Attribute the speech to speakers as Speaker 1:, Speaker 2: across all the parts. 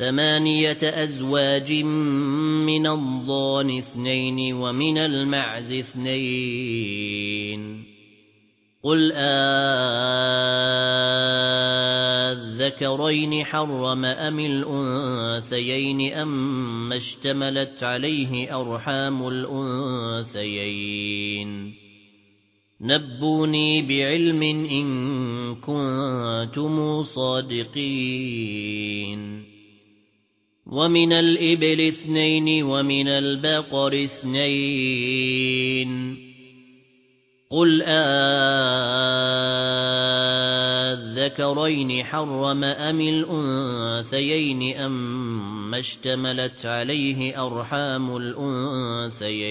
Speaker 1: ثمانية أزواج من الضان اثنين ومن المعز اثنين. قل آذكرين حرم أم الأنثيين أم اشتملت عليه أرحام الأنثيين. نبوني بعلم إن كنتم صادقين. ومن الإبل اثنين ومن البقر اثنين. قل آذكرين حرم أم الأنثيين أم اشتملت عليه أرحام الأنثيين؟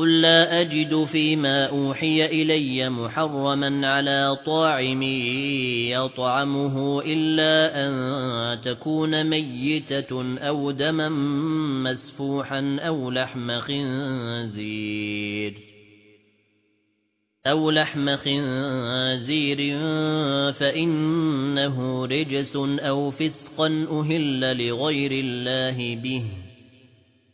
Speaker 1: قل لا أجد فيما أوحي إلي محرما على طاعم يطعمه إلا أن تكون ميتة أو دما مسفوحا أو لحم خنزير أو لحم خنزير فإنه رجس أو فسقا أهل لغير الله به